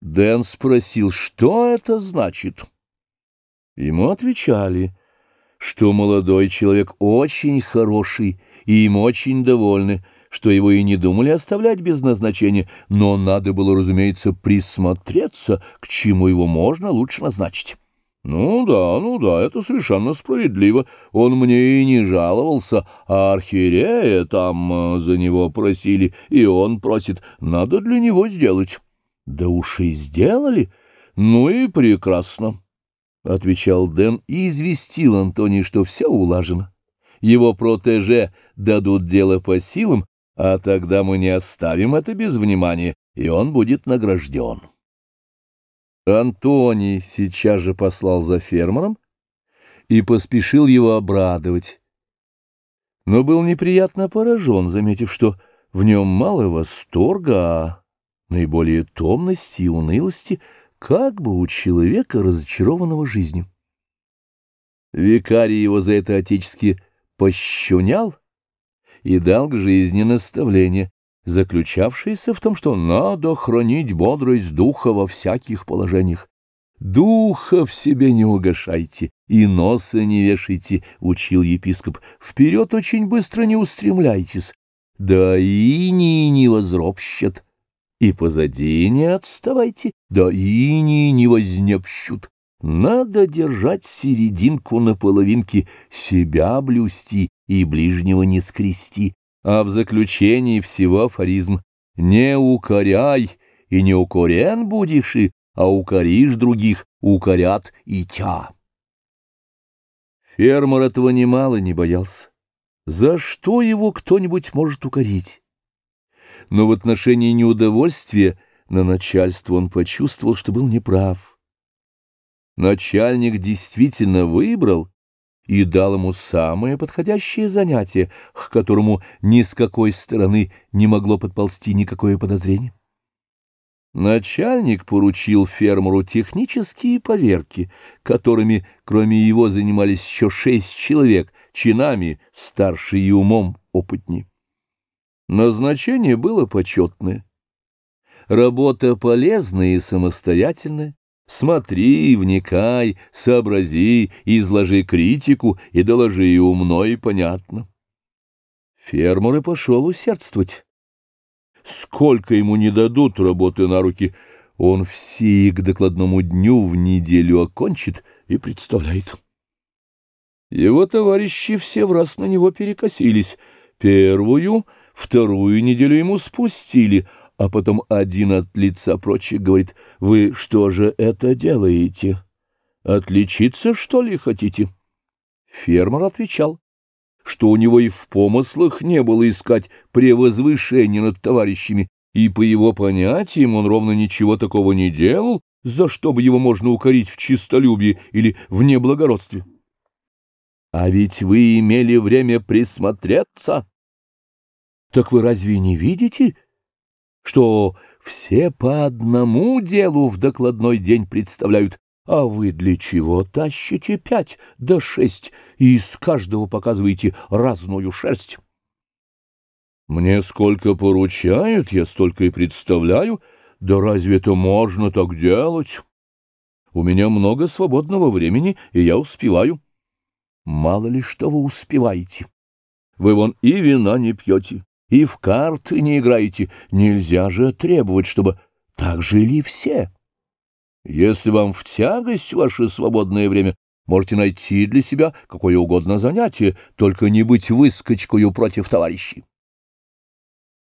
Дэн спросил, что это значит. Ему отвечали, что молодой человек очень хороший, и им очень довольны, что его и не думали оставлять без назначения, но надо было, разумеется, присмотреться, к чему его можно лучше назначить. Ну да, ну да, это совершенно справедливо. Он мне и не жаловался, а архиерея там э, за него просили, и он просит, надо для него сделать. Да уж и сделали. Ну и прекрасно, — отвечал Дэн и известил Антони, что все улажено. Его протеже дадут дело по силам, а тогда мы не оставим это без внимания, и он будет награжден. Антоний сейчас же послал за фермером и поспешил его обрадовать. Но был неприятно поражен, заметив, что в нем мало восторга, а наиболее томности и унылости, как бы у человека, разочарованного жизнью. Викарий его за это отечески пощунял и дал к жизни наставление, заключавшееся в том, что надо хранить бодрость духа во всяких положениях. «Духа в себе не угошайте и носа не вешайте», — учил епископ. «Вперед очень быстро не устремляйтесь, да и не не возропщат, и позади не отставайте, да и не не вознепщут. Надо держать серединку на половинке, себя блюсти и ближнего не скрести, а в заключении всего афоризм «Не укоряй, и не укорен будешь, и, а укоришь других, укорят и тя». Фермер этого немало не боялся. За что его кто-нибудь может укорить? Но в отношении неудовольствия на начальство он почувствовал, что был неправ. Начальник действительно выбрал и дал ему самое подходящее занятие, к которому ни с какой стороны не могло подползти никакое подозрение. Начальник поручил фермеру технические поверки, которыми, кроме его, занимались еще шесть человек, чинами старше и умом опытнее. Назначение было почетное. Работа полезная и самостоятельная, Смотри, вникай, сообрази, изложи критику и доложи умно и понятно. Фермер и пошел усердствовать. Сколько ему не дадут работы на руки, он все к докладному дню в неделю окончит и представляет. Его товарищи все в раз на него перекосились. Первую, вторую неделю ему спустили — а потом один от лица прочих говорит, «Вы что же это делаете? Отличиться, что ли, хотите?» Фермер отвечал, что у него и в помыслах не было искать превозвышения над товарищами, и по его понятиям он ровно ничего такого не делал, за что бы его можно укорить в чистолюбии или в неблагородстве. А ведь вы имели время присмотреться. Так вы разве не видите, — что все по одному делу в докладной день представляют, а вы для чего тащите пять до шесть и из каждого показываете разную шерсть? Мне сколько поручают, я столько и представляю, да разве это можно так делать? У меня много свободного времени, и я успеваю. Мало ли что вы успеваете. Вы вон и вина не пьете, и в карты не играете, нельзя же требовать, чтобы так жили все. Если вам в тягость ваше свободное время, можете найти для себя какое угодно занятие, только не быть выскочкою против товарищей.